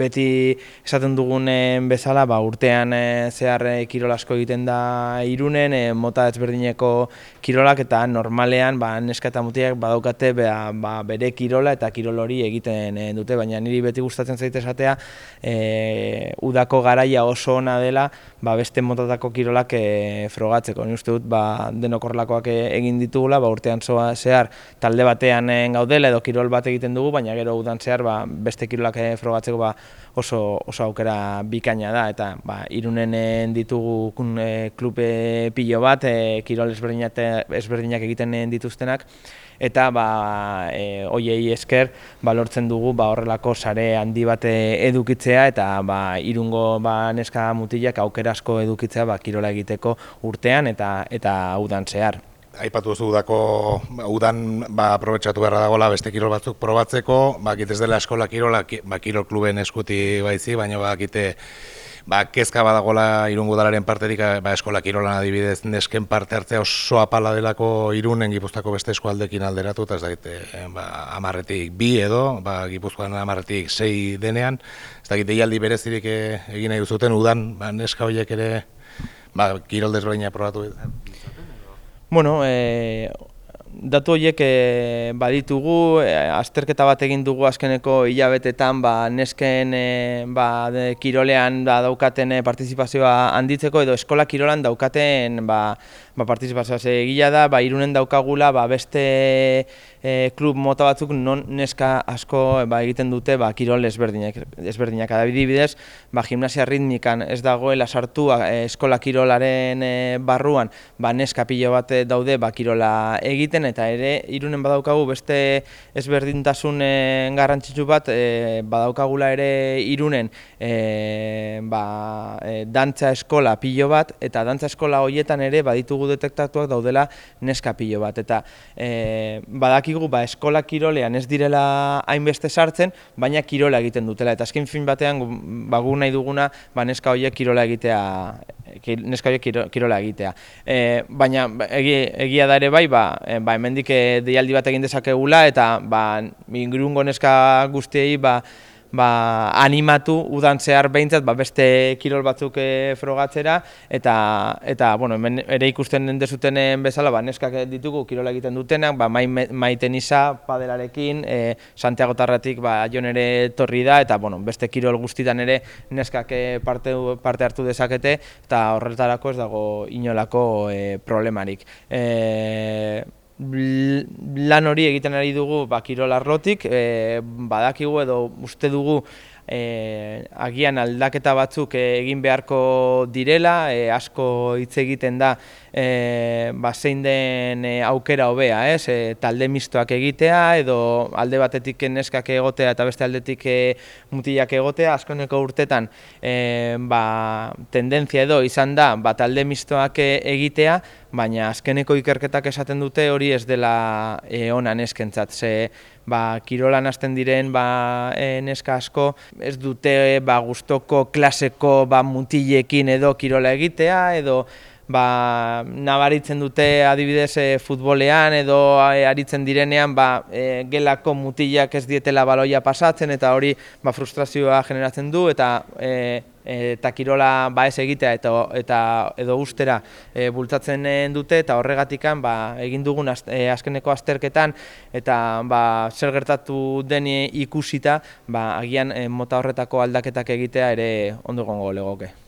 beti esaten dugunen bezala, ba, urtean e, zehar e, kirol asko egiten da irunen, e, mota ezberdineko kirolak eta normalean ba, neska eta mutiak badaukate ba, ba, bere kirola eta kirol hori egiten dute, baina niri beti gustatzen zaite esatea e, udako garaia oso ona dela ba, beste motatako kirolak e, frogatzeko. Ni uste dut ba, denokorlakoak egin ditugula, ba, urtean zoa zehar talde batean gaudela edo kirol bat egiten dugu, baina gero udan zehar ba, beste kirolak e, frogatzeko ba, oso, oso aukera bikaina da, eta ba, irunen ditugu e, klube pilo bat, e, kirol ezberdinak egiten dituztenak, eta ba, e, oiei esker ba, lortzen dugu ba, horrelako sare handi bat edukitzea, eta ba, irungo ba, neska mutilak aukera asko edukitzea ba, kirola egiteko urtean eta eta udan zehar aipatu duzu udako udan ba aprobetxatu beharra dagoela beste kirol batzuk probatzeko, ba ez dela eskola kirola, ba kirol kluben eskuti baizi, baina ba kite ba kezka badagola Irungo udalaren partetik ba eskola kirolan adibidez nesken parte hartzea oso apala delako Irunen Gipuzkoako beste eskualdekin alderatu eta ez daite ba 10 bi edo, ba Gipuzkoan 10 sei denean, ez dakit deialdi berezirik eh, egin nahi duzuten udan, ba neska hoiek ere ba kirol desberdina probatu Bueno, e, datu horiek e, baditugu, e, azterketa bat egin dugu azkeneko hilabetetan ba, nesken e, ba, kirolean da, daukaten partizipazioa handitzeko edo eskola kirolan daukaten ba, ba, partizipazioa egila da, ba, irunen daukagula ba, beste e, klub mota batzuk non neska asko ba, egiten dute ba, kirol ezberdinak. ezberdinak. Adibidez, ba, gimnasia ritmikan ez dagoela sartu e, eskola kirolaren e, barruan ba, neska pilo bat daude ba, kirola egiten eta ere irunen badaukagu beste ezberdintasun e, garrantzitsu bat e, badaukagula ere irunen e, ba, e, dantza eskola pilo bat eta dantza eskola horietan ere baditugu detektatuak daudela neska pilo bat. Eta e, badakigu ba, eskola kirolean ez direla hainbeste sartzen, baina kirola egiten dutela. Eta azken fin batean ba, gu nahi duguna ba, neska horiek kirola egitea neska horiek kirola egitea. E, baina egia da ere bai, ba, e, ba, hemendik e, deialdi bat egin dezakegula eta ba, ingurungo neska guztiei ba, ba, animatu udan zehar behintzat ba, beste kirol batzuk e, frogatzera eta eta bueno, hemen ere ikusten den dezutenen bezala ba, neskak ditugu kirola egiten dutenak ba, mai, mai tenisa padelarekin e, Santiago Tarratik ba, jon ere torri da eta bueno, beste kirol guztitan ere neskak e, parte, parte hartu dezakete eta horretarako ez dago inolako e, problemarik. E, lan hori egiten ari dugu ba, kirol arlotik, e, badakigu edo uste dugu e, agian aldaketa batzuk egin beharko direla, e, asko hitz egiten da e, ba, zein den e, aukera hobea, ez? E, talde mistoak egitea edo alde batetik neskak egotea eta beste aldetik e, mutilak egotea, askoneko urtetan e, ba, tendentzia edo izan da ba, talde mistoak egitea, baina azkeneko ikerketak esaten dute hori ez dela e, ona neskentzat. Ze, ba, kirolan hasten diren ba, e, neska asko ez dute ba, gustoko klaseko ba, mutilekin edo kirola egitea edo ba, nabaritzen dute adibidez e, futbolean edo e, aritzen direnean ba, e, gelako mutilak ez dietela baloia pasatzen eta hori ba, frustrazioa generatzen du eta e, eta kirola ba ez egitea eta, eta edo ustera e, bultzatzen dute eta horregatikan ba, egin dugun azkeneko azterketan eta ba, zer gertatu deni ikusita ba, agian mota horretako aldaketak egitea ere ondo gongo legoke.